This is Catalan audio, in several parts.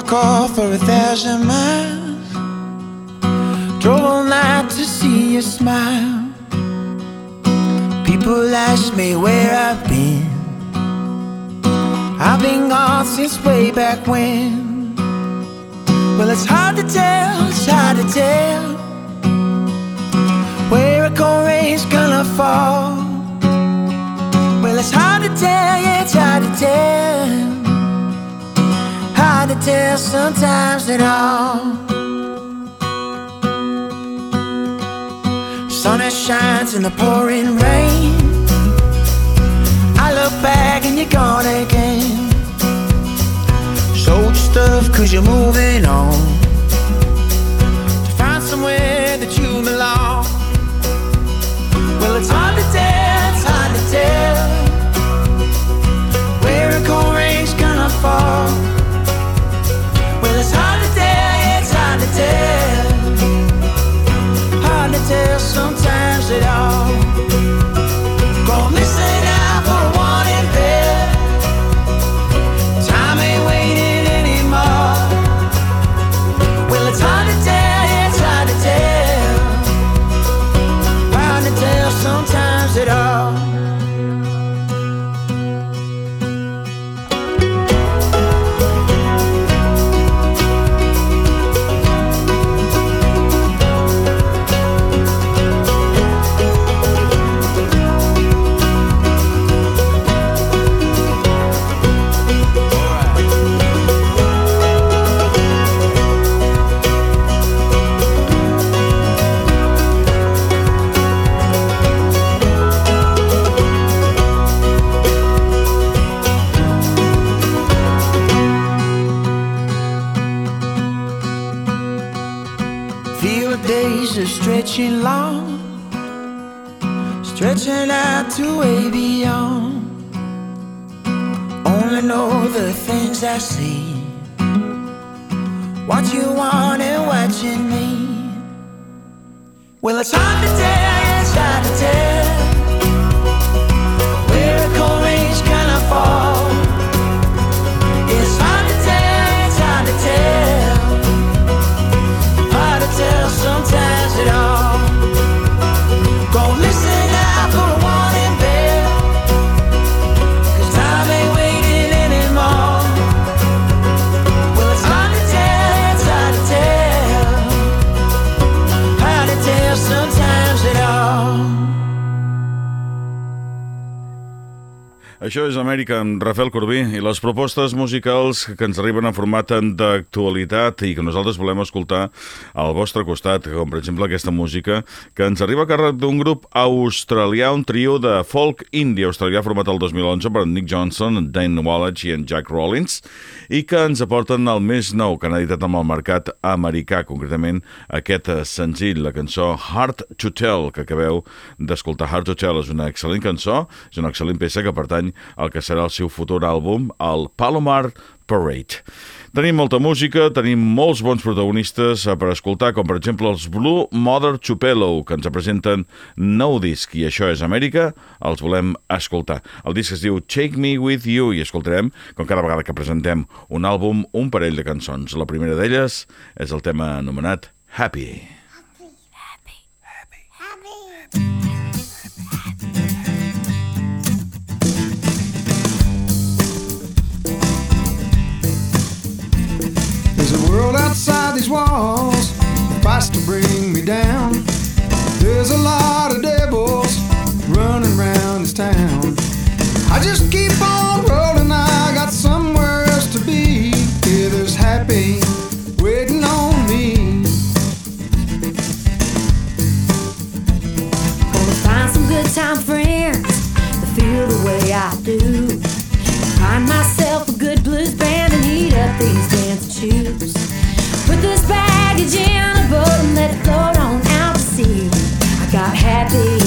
my car for a thousand miles. Drove all night to see you smile. People ask me where I've been. I've been gone since way back when. Well, it's hard to tell, it's hard to tell where a cold rain's gonna fall. Well, it's hard to tell, yeah, it's hard to tell. Tell sometimes at all. Sun that shines in the pouring rain. I look back and you're gone again. Sold your stuff cause you're moving on. To find somewhere that you belong. Well, it's hard to tell, it all. Things I see, what you want and what you need. Well, it's hard to tell, Això és Amèrica amb Rafael Corbí i les propostes musicals que ens arriben en format d'actualitat i que nosaltres volem escoltar al vostre costat, com per exemple aquesta música que ens arriba a càrrec d'un grup australià, un trio de folk indie australià format el 2011 per Nick Johnson, Dan Wallach i en Jack Rollins i que ens aporten el més nou que han editat amb el mercat americà, concretament aquest senzill, la cançó Hard to Tell, que acabeu d'escoltar. Hard to Tell és una excel·lent cançó, és una excel·lent peça que pertany al que serà el seu futur àlbum, el Palomar Parade. Tenim molta música, tenim molts bons protagonistes eh, per escoltar, com per exemple els Blue Mother Chupelo, que ens presenten nou disc, i això és Amèrica, els volem escoltar. El disc es diu Take Me With You, i escoltarem, com cada vegada que presentem un àlbum, un parell de cançons. La primera d'elles és el tema anomenat Happy. There's outside these walls that fights to bring me down. There's a lot of devils running around this town. I just keep on rolling, I got somewhere else to be. Yeah, there's happy waiting on me. Gonna find some good time friends that feel the way I do. Find myself a good blues band and heat up these dancing shoes. A boat and let it float on out to sea. I got happy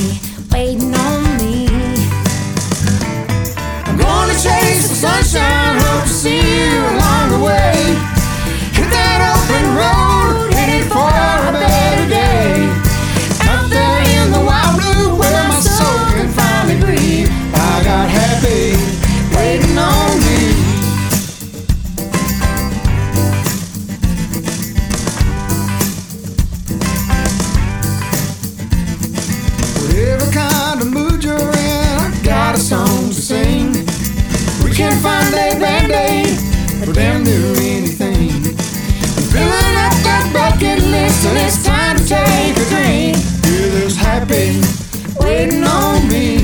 band-aid or damn near anything. Filling up that bucket list and it's time to take a drink. You're happy waiting on me.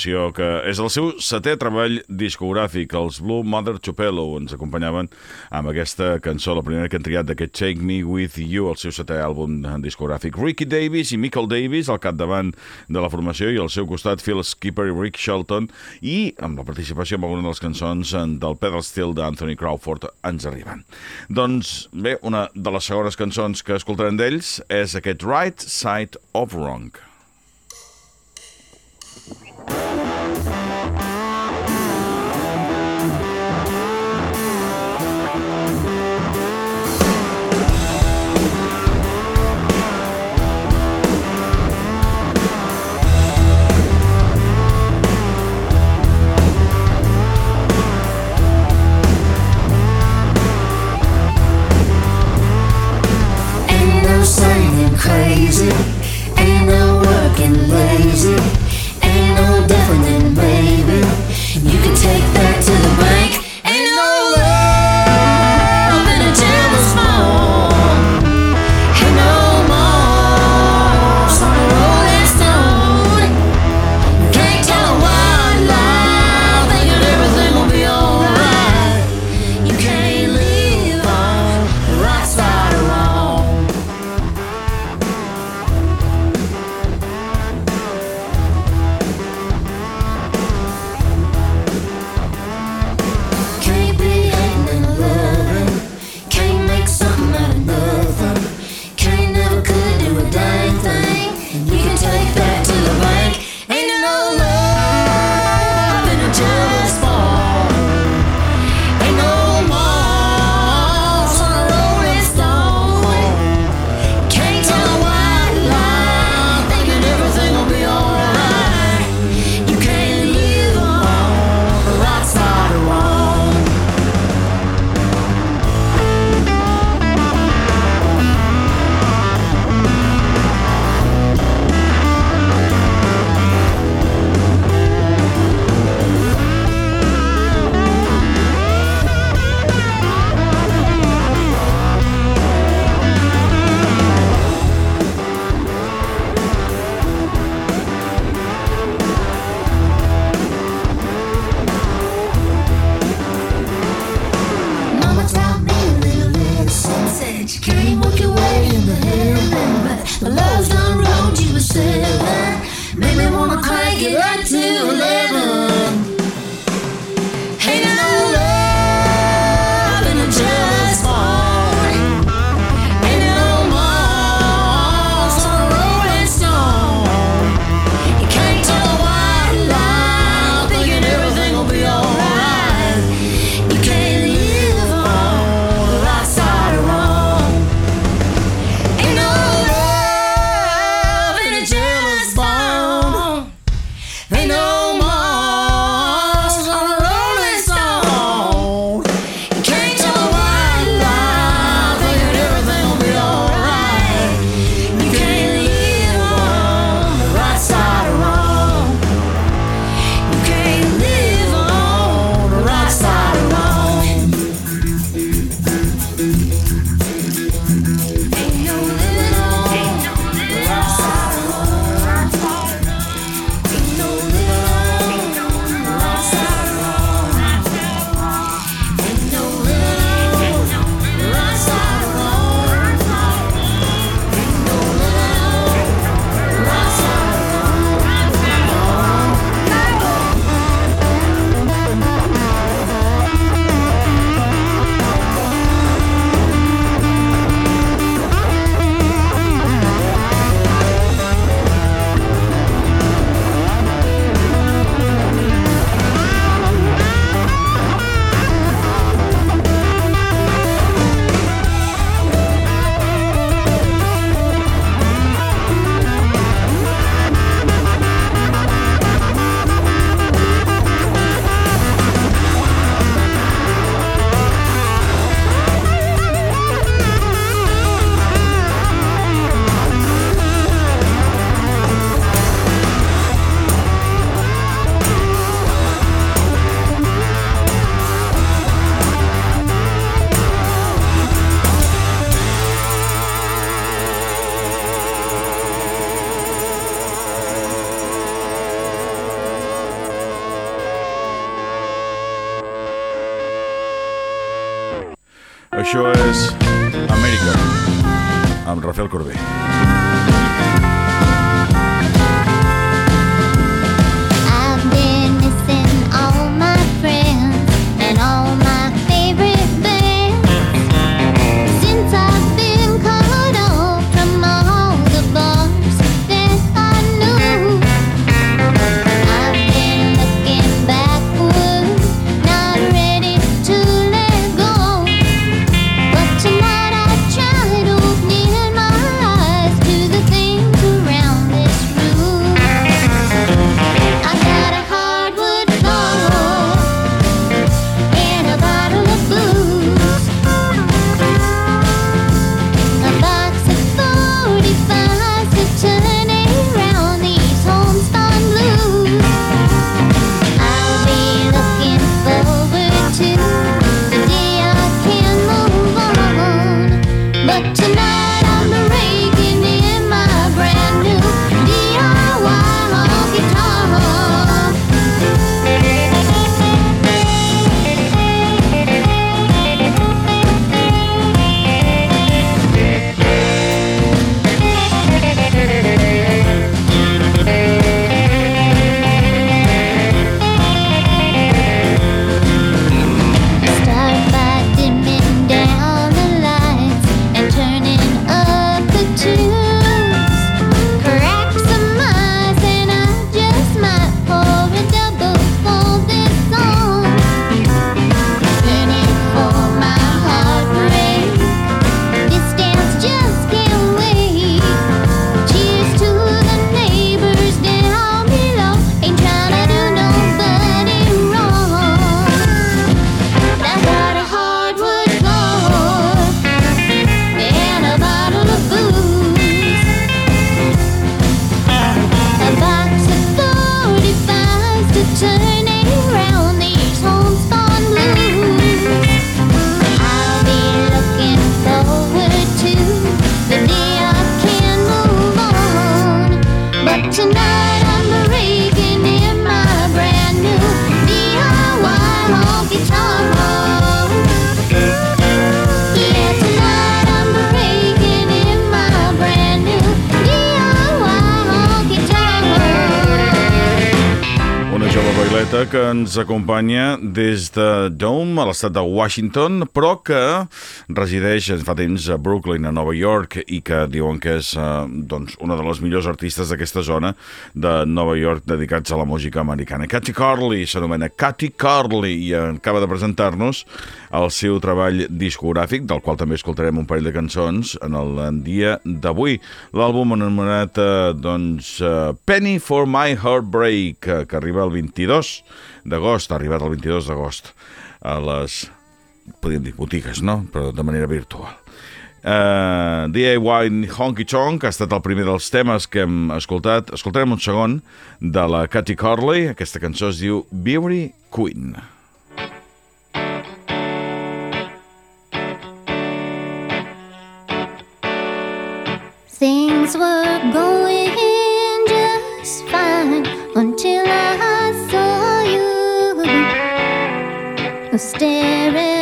formació que és el seu setè treball discogràfic, els Blue Mother Chupelo, ens acompanyaven amb aquesta cançó, la primera que han triat d'aquest Shake Me With You, el seu setè àlbum discogràfic. Ricky Davis i Michael Davis al capdavant de la formació i al seu costat Phil Skipper i Rick Shelton i amb la participació en alguna de les cançons del Pedal Steel d'Anthony Crawford ens arriben. Doncs bé, una de les segones cançons que escoltarem d'ells és aquest Right Side of Wrong. Thank you. Ens acompanya des de Dome, a l'estat de Washington, però que resideix fa temps a Brooklyn, a Nova York, i que diuen que és eh, doncs, una de les millors artistes d'aquesta zona de Nova York dedicats a la música americana. Cathy Carley s'anomena Cathy Carley i acaba de presentar-nos el seu treball discogràfic, del qual també escoltarem un parell de cançons en el dia d'avui. L'àlbum anomenat eh, doncs, eh, Penny for My Heartbreak, que, que arriba el 22 d'agost, ha arribat el 22 d'agost a les, podríem dir, botigues, no? Però de manera virtual. Uh, DIY Honky Tonk ha estat el primer dels temes que hem escoltat. Escoltarem un segon de la Cathy Corley. Aquesta cançó es diu Beauty Queen. Things were going just fine until I saw you staring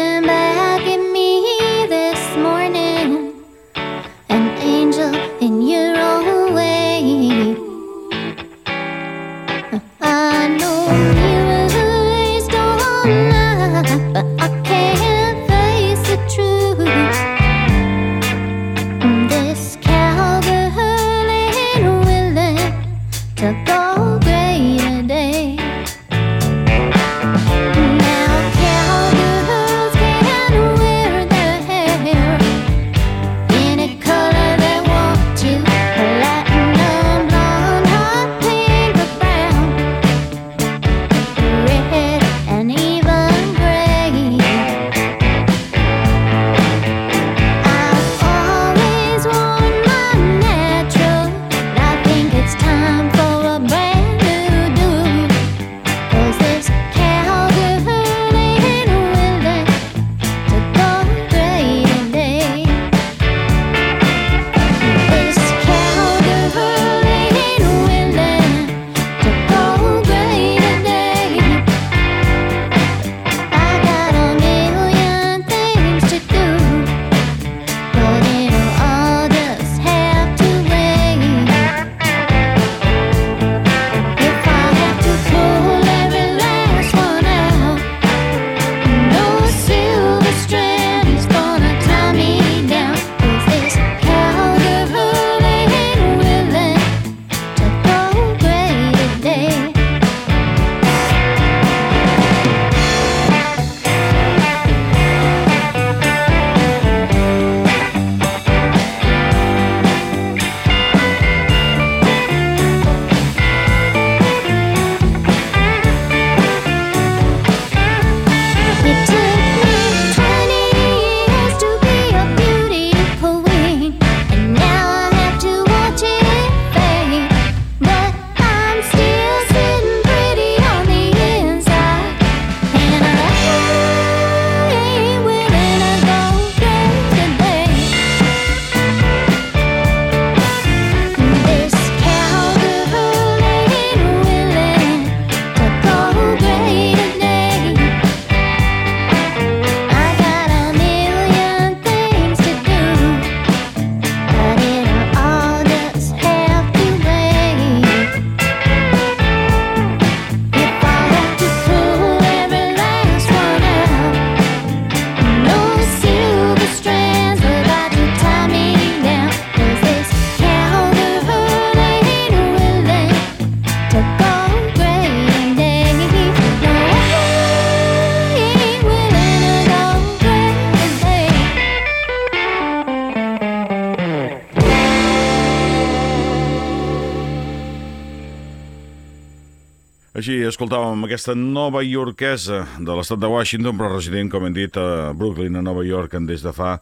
Així escoltàvem aquesta nova iorquesa de l'estat de Washington, però resident, com hem dit, a Brooklyn, a Nova York, des de fa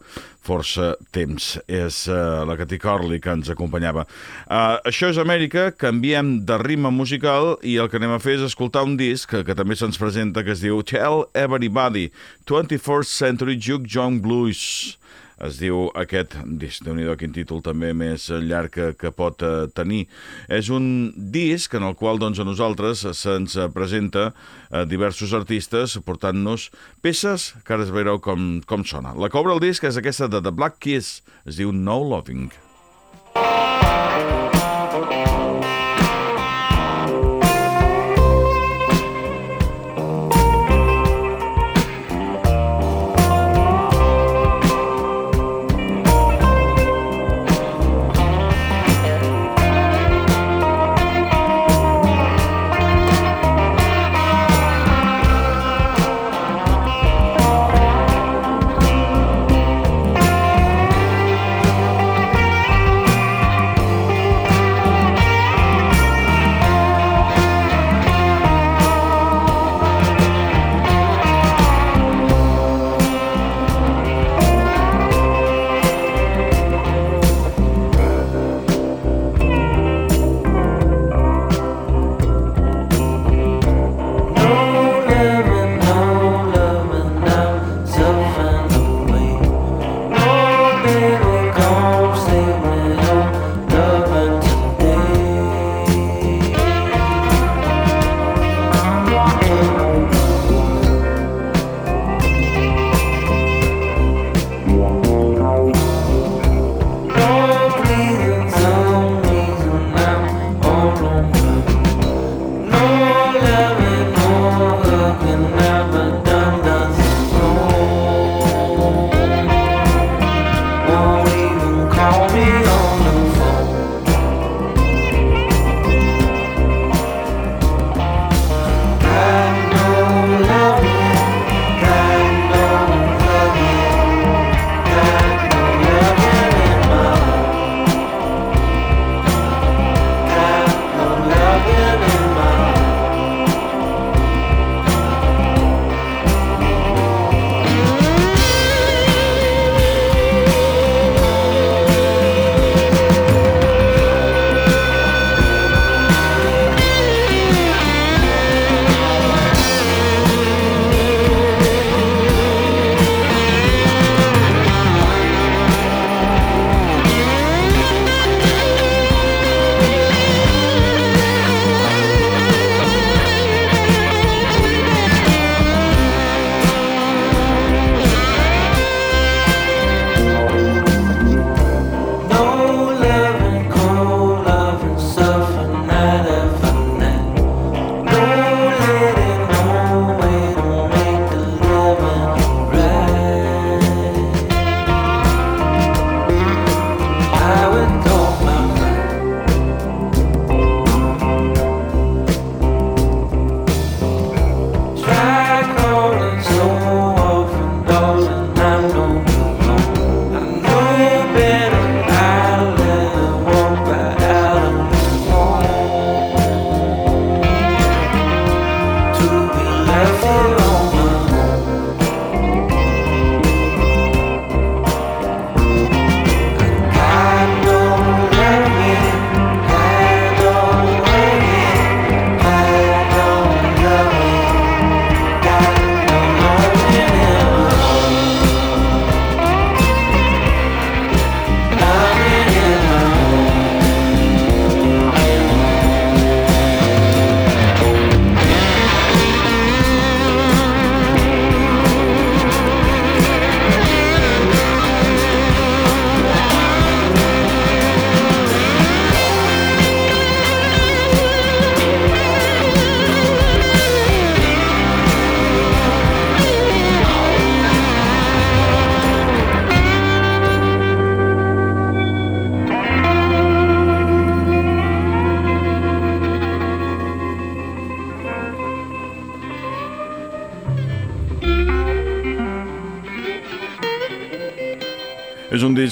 força temps. És uh, la Cathy Corley que ens acompanyava. Uh, això és Amèrica, canviem de ritme musical i el que anem a fer és escoltar un disc que, que també se'ns presenta que es diu Tell Everybody, 21st Century Juke John Blues es diu aquest déu nhi quin títol també més llarg que, que pot eh, tenir. És un disc en el qual doncs, a nosaltres se'ns presenta eh, diversos artistes portant-nos peces que ara es veureu com, com sona. La obre el disc és aquesta de The Black Kiss, es diu No Loving. Tell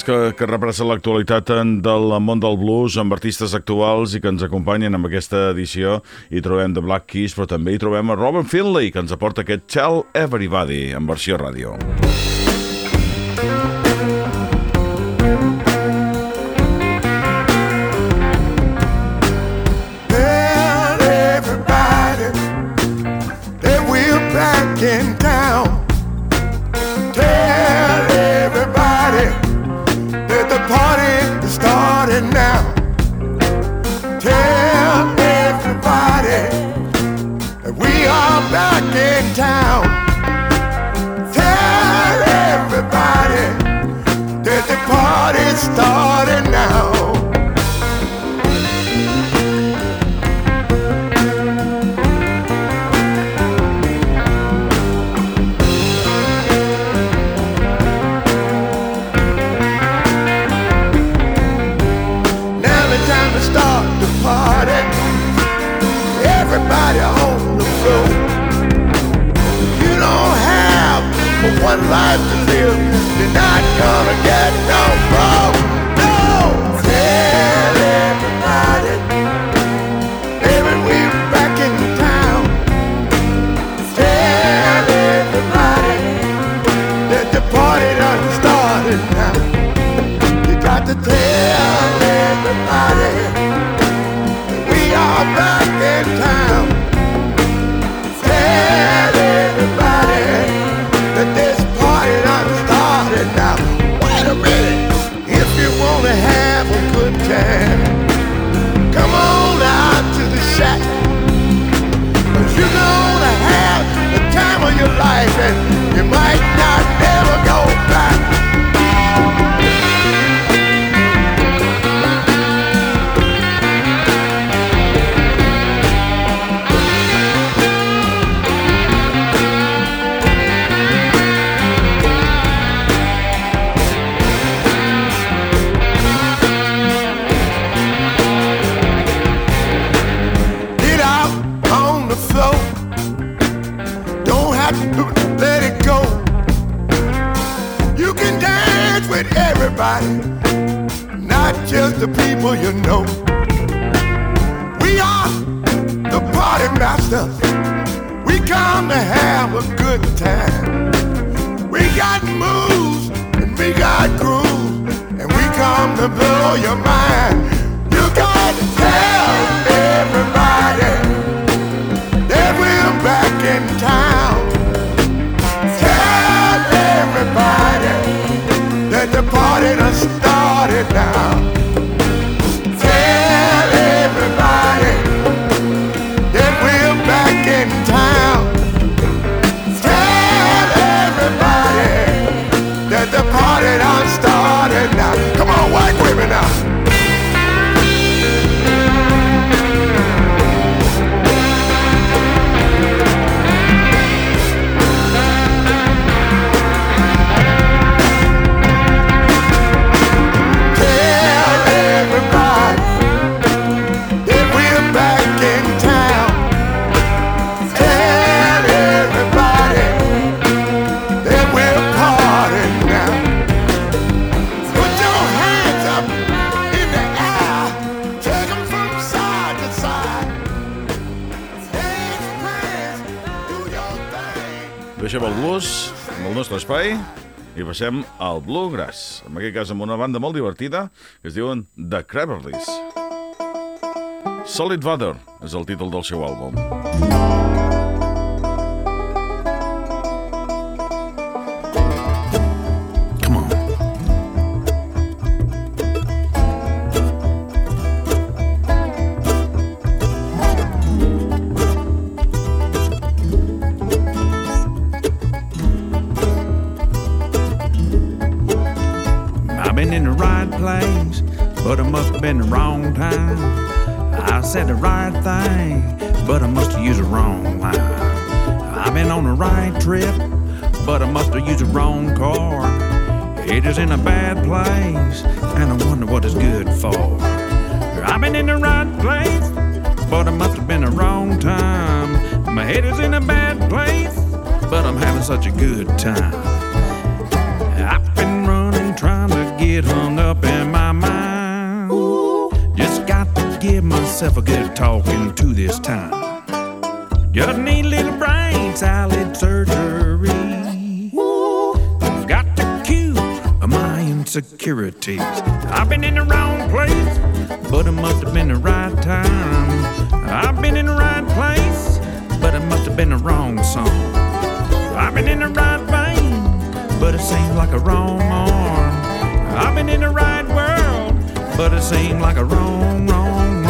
que, que repressa l'actualitat del món del blues amb artistes actuals i que ens acompanyen en aquesta edició. Hi trobem The Black Keys, però també hi trobem a Robin Finlay, que ens aporta aquest Tell Everybody en versió ràdio. Life you know. We are the party masters. We come to have a good time. We got moves and we got grooves, and we come to blow your mind. You got to tell everybody that we're back in town. Tell everybody that the party done started now. Nostre espai i passem al bluegrass. En aquest cas amb una banda molt divertida que es diuen The Cranberries. Solid Water és el títol del seu àlbum. Come In a bad place, and I wonder what it's good for. I've been in the right place, but it must have been the wrong time. My head is in a bad place, but I'm having such a good time. I've been running, trying to get hung up in my mind. Just got to give myself a good talking to this time. Just need a my insecurities. I've been in the wrong place, but it must have been the right time. I've been in the right place, but it must have been the wrong song. I've been in the right vein, but it seems like a wrong arm. I've been in the right world, but it seems like a wrong, wrong,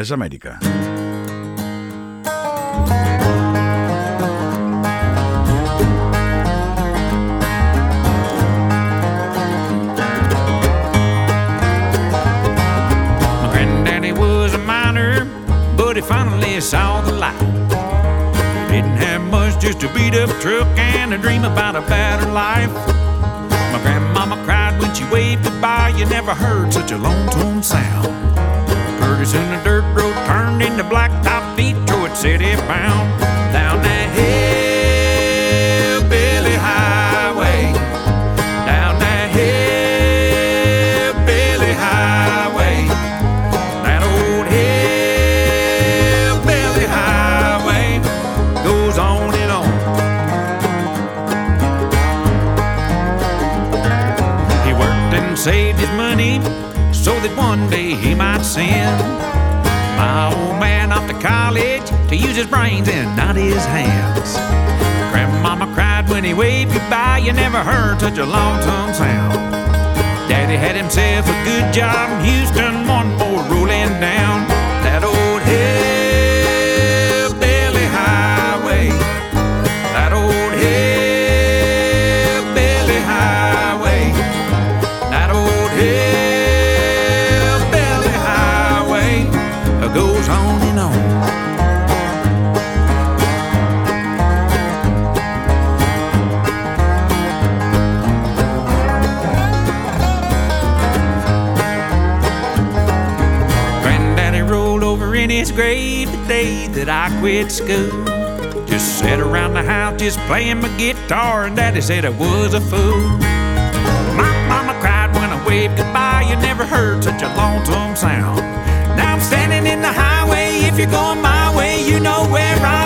és Amèrica. My granddaddy was a miner, but he finally saw the light. Didn't have much, just a beat up truck and a dream about a better life. My grandmama cried when she waved goodbye. You never heard such a lonesome sound. Soon the dirt road turned into blacktop feet toward city bound. Down one day he might send my old man off to college to use his brains and not his hands. Grandmama cried when he waved goodbye. You never heard such a lonesome sound. Daddy had himself a good job in Houston, one more rolling down that I quit school. Just sat around the house just playing my guitar, and Daddy said I was a fool. My mama cried when I waved goodbye. You never heard such a lonesome sound. Now I'm standing in the highway. If you're going my way, you know where I'm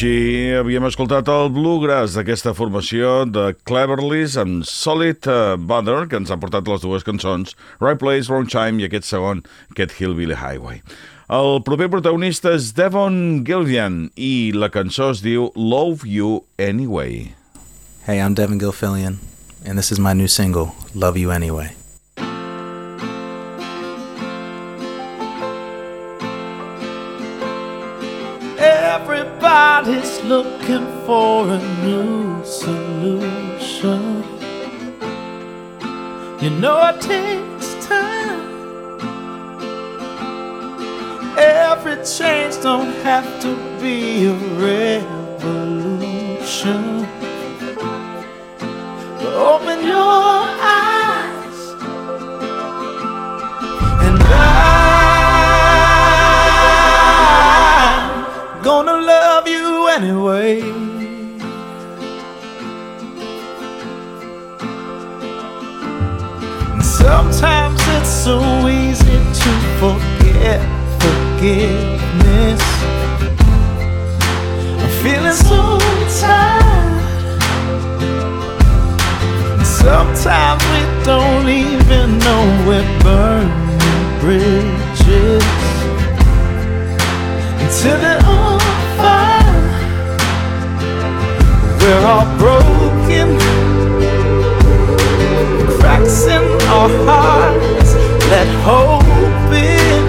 així havíem escoltat el Bluegrass d'aquesta formació de Cleverlys amb Solid uh, Butter, que ens ha portat les dues cançons, Right Place, Wrong Time i aquest segon, aquest Hillbilly Highway. El proper protagonista és Devon Gillian i la cançó es diu Love You Anyway. Hey, I'm Devin Gilfillian, and this is my new single, Love You Anyway. Everybody's looking for a new solution. You know it takes time. Every change don't have to be a revolution. But open your eyes anyway. And sometimes it's so easy to forget forgiveness. I'm feeling so tired. And sometimes we don't even know we're burning bridges until they're We're all broken, cracks in our hearts. Let hope in,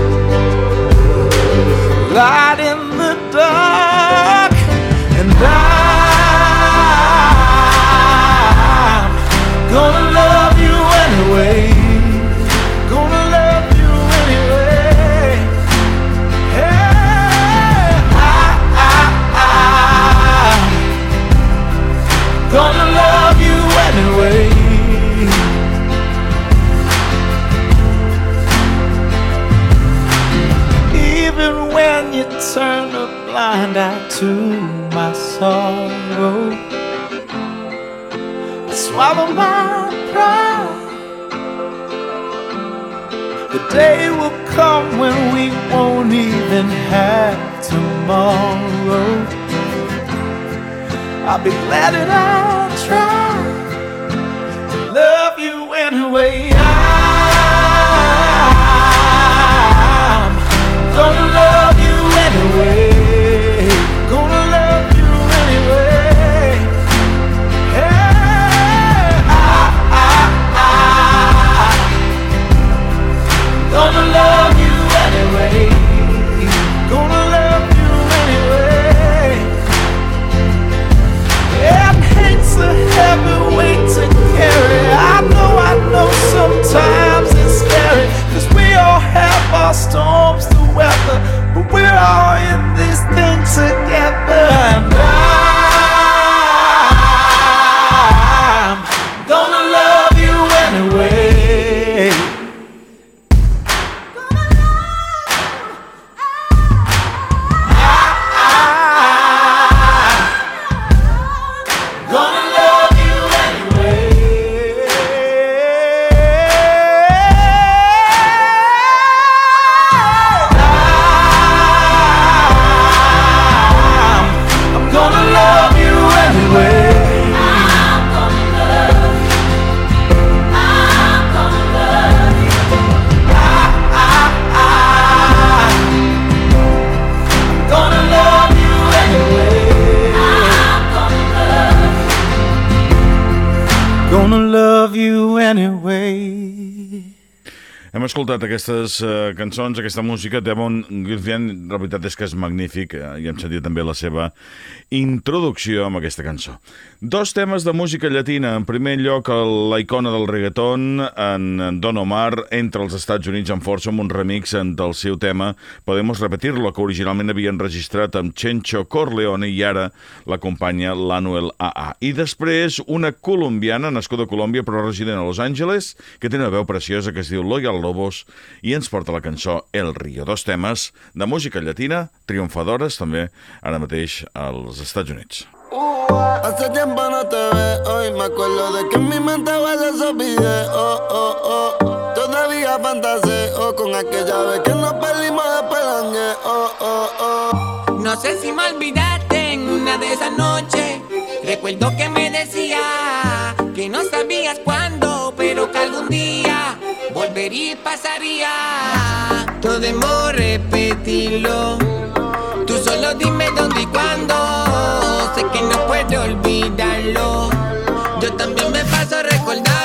light day will come when we won't even have tomorrow. I'll be glad that I tried to love you anyway. Aquestes uh, cançons, aquesta música, Devon Gilfian, la veritat és que és magnífic, uh, i hem sentit també la seva introducció amb aquesta cançó. Dos temes de música llatina. En primer lloc, la icona del reggaeton, en Don Omar, entra als Estats Units amb força amb un remix en- del seu tema Podemos Repetirlo, que originalment havien registrat amb Chencho Corleone i ara l'acompanya l'Anuel AA. I després, una colombiana, nascuda a Colòmbia però resident a Los Angeles, que té una veu preciosa que es diu Loyal Lobos i ens porta la cançó El Río. Dos temes de música llatina, triomfadores també ara mateix als Estados Unidos. Hace tiempo no te veo hoy me acuerdo de que en mi mente vale esos videos. Oh, oh. Todavía fantaseo con aquella vez que nos perdimos de pelangue. Oh, oh, oh. No sé si me olvidaste en una de esas noches. Recuerdo que me decía que no sabías cuándo, pero que algún día volvería y pasaría. Podemos repetirlo solo dime dónde y cuándo. Sé que no puedo olvidarlo. Yo también me paso recordando.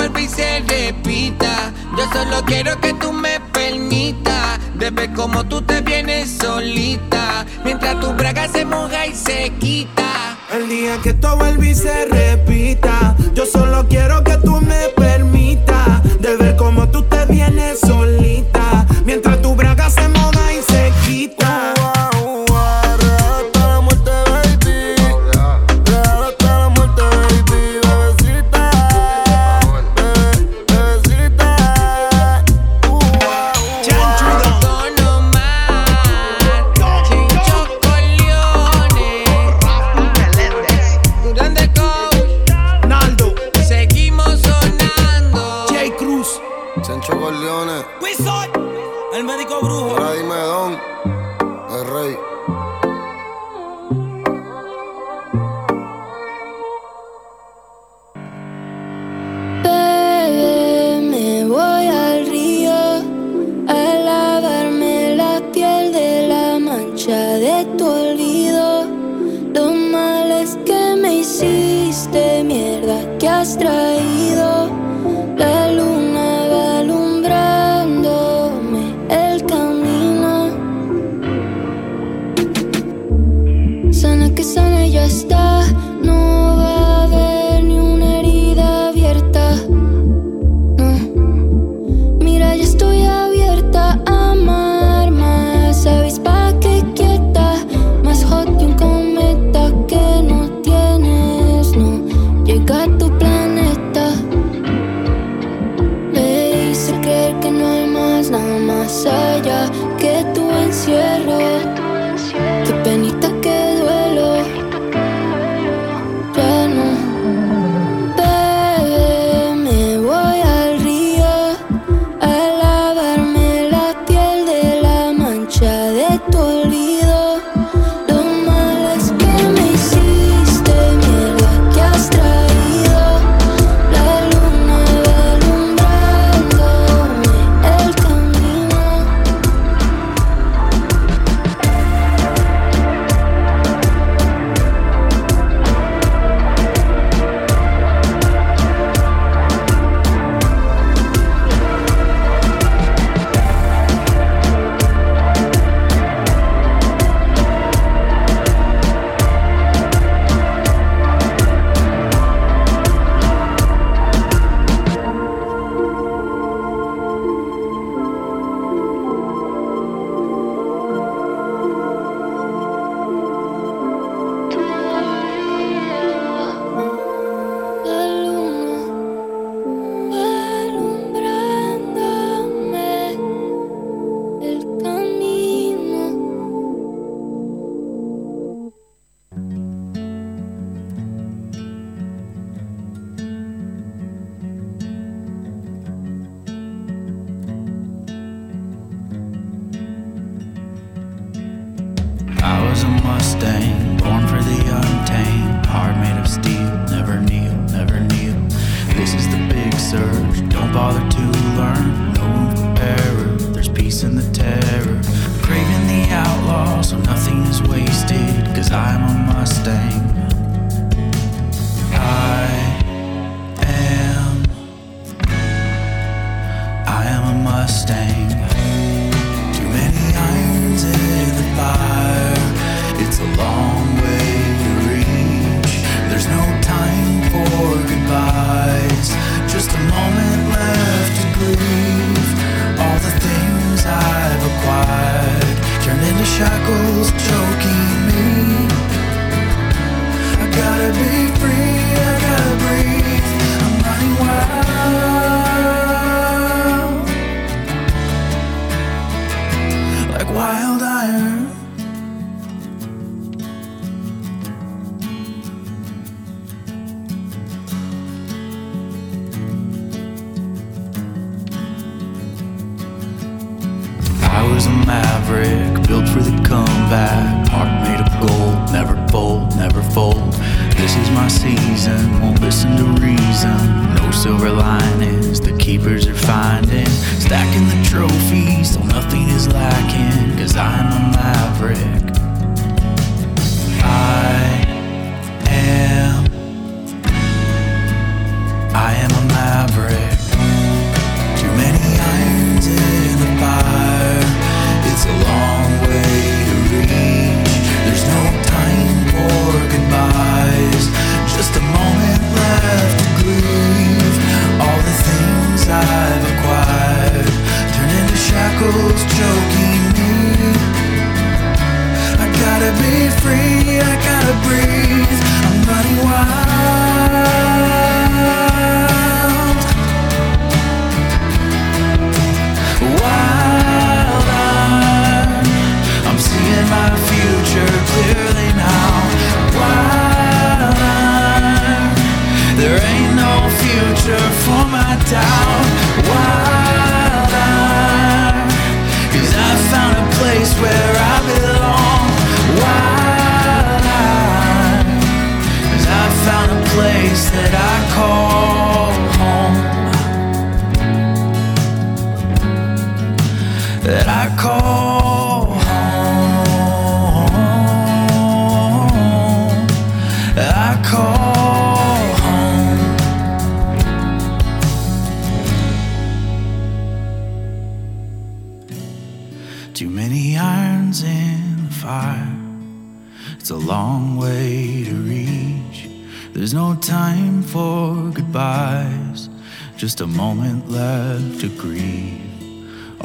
vuelva y se repita. Yo solo quiero que tú me permitas de ver cómo tú te vienes solita. Mientras tu braga se moja y se quita. El día que todo vuelva y se repita.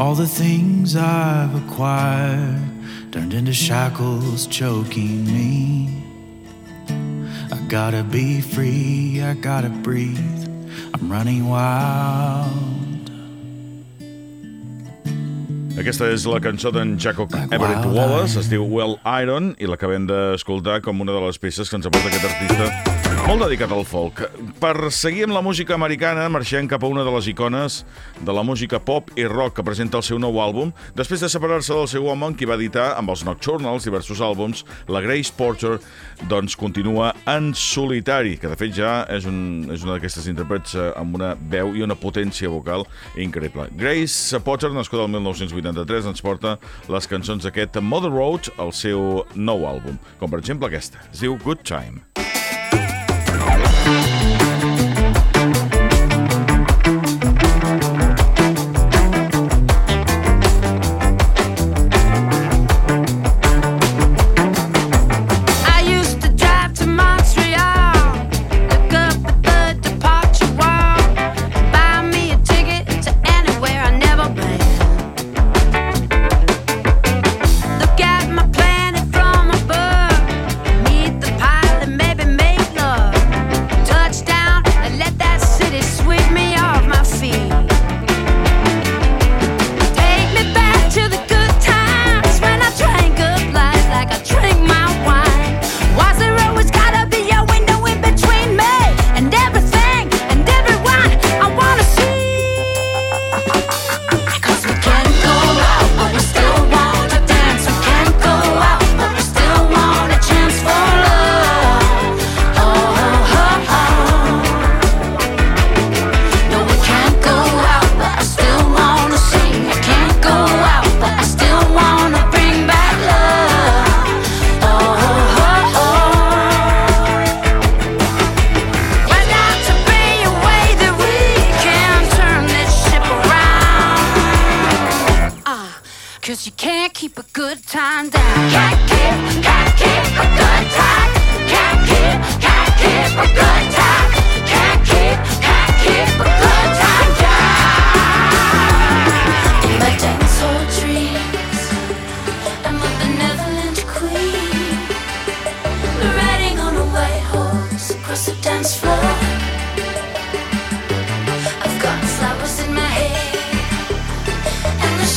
All the things I've acquired turned into shackles choking me. I gotta be free, I gotta breathe. I'm running wild. Aquesta és la cançó d'en Jacob Everett Wallace, es diu Well Iron, i l'acabem d'escoltar com una de les peces que ens aporta aquest artista molt dedicat al folk. Per seguir amb la música americana, marxem cap a una de les icones de la música pop i rock que presenta el seu nou àlbum, després de separar-se del seu home, qui va editar amb els Nocturnals diversos àlbums, la Grace Porter, doncs continua en solitari, que de fet ja és, un, és una d'aquestes intèrprets eh, amb una veu i una potència vocal increïble. Grace Porter, nascuda el 1983, ens porta les cançons d'aquest Mother Road, al seu nou àlbum, com per exemple aquesta, es diu Good Time.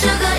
sugar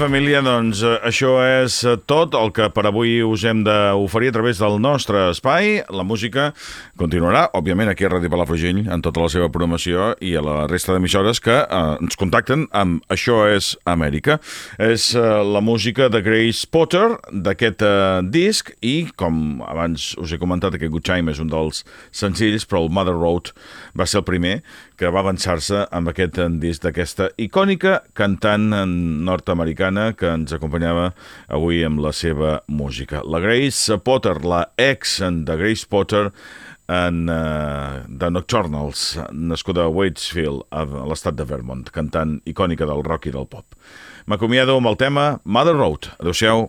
família, doncs eh, això és eh, tot el que per avui us hem d'oferir a través del nostre espai. La música continuarà, òbviament, aquí a Ràdio Palafrugell, en tota la seva promoció i a la resta d'emissores que eh, ens contacten amb Això és Amèrica. És eh, la música de Grace Potter, d'aquest eh, disc, i com abans us he comentat, aquest Good Time és un dels senzills, però el Mother Road va ser el primer que va avançar-se amb aquest eh, disc d'aquesta icònica cantant nord-americana americana que ens acompanyava avui amb la seva música. La Grace Potter, la ex de Grace Potter, en, uh, de Nocturnals, nascuda a Waitsfield, a l'estat de Vermont, cantant icònica del rock i del pop. M'acomiado amb el tema Mother Road. Adéu-siau.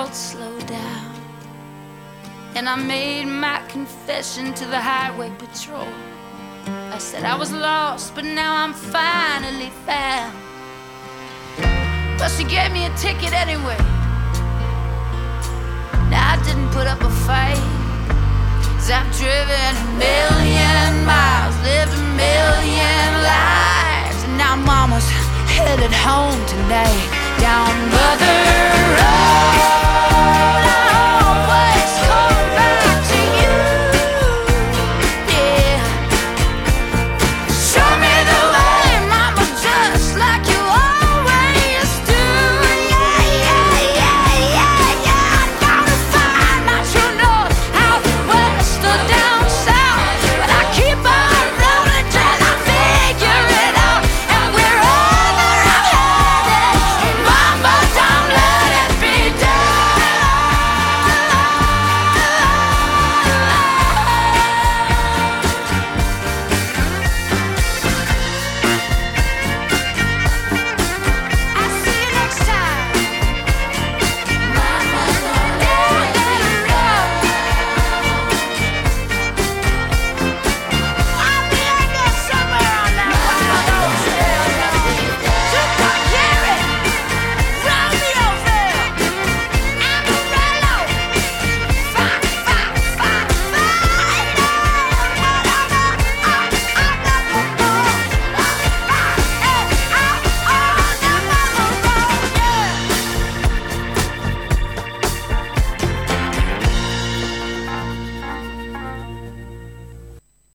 World slow down. And I made my confession to the highway patrol. I said I was lost, but now I'm finally found. But she gave me a ticket anyway. Now I didn't put up a fight. Cause I've driven a million miles, lived a million lives. And now mama's headed home tonight. Down Mother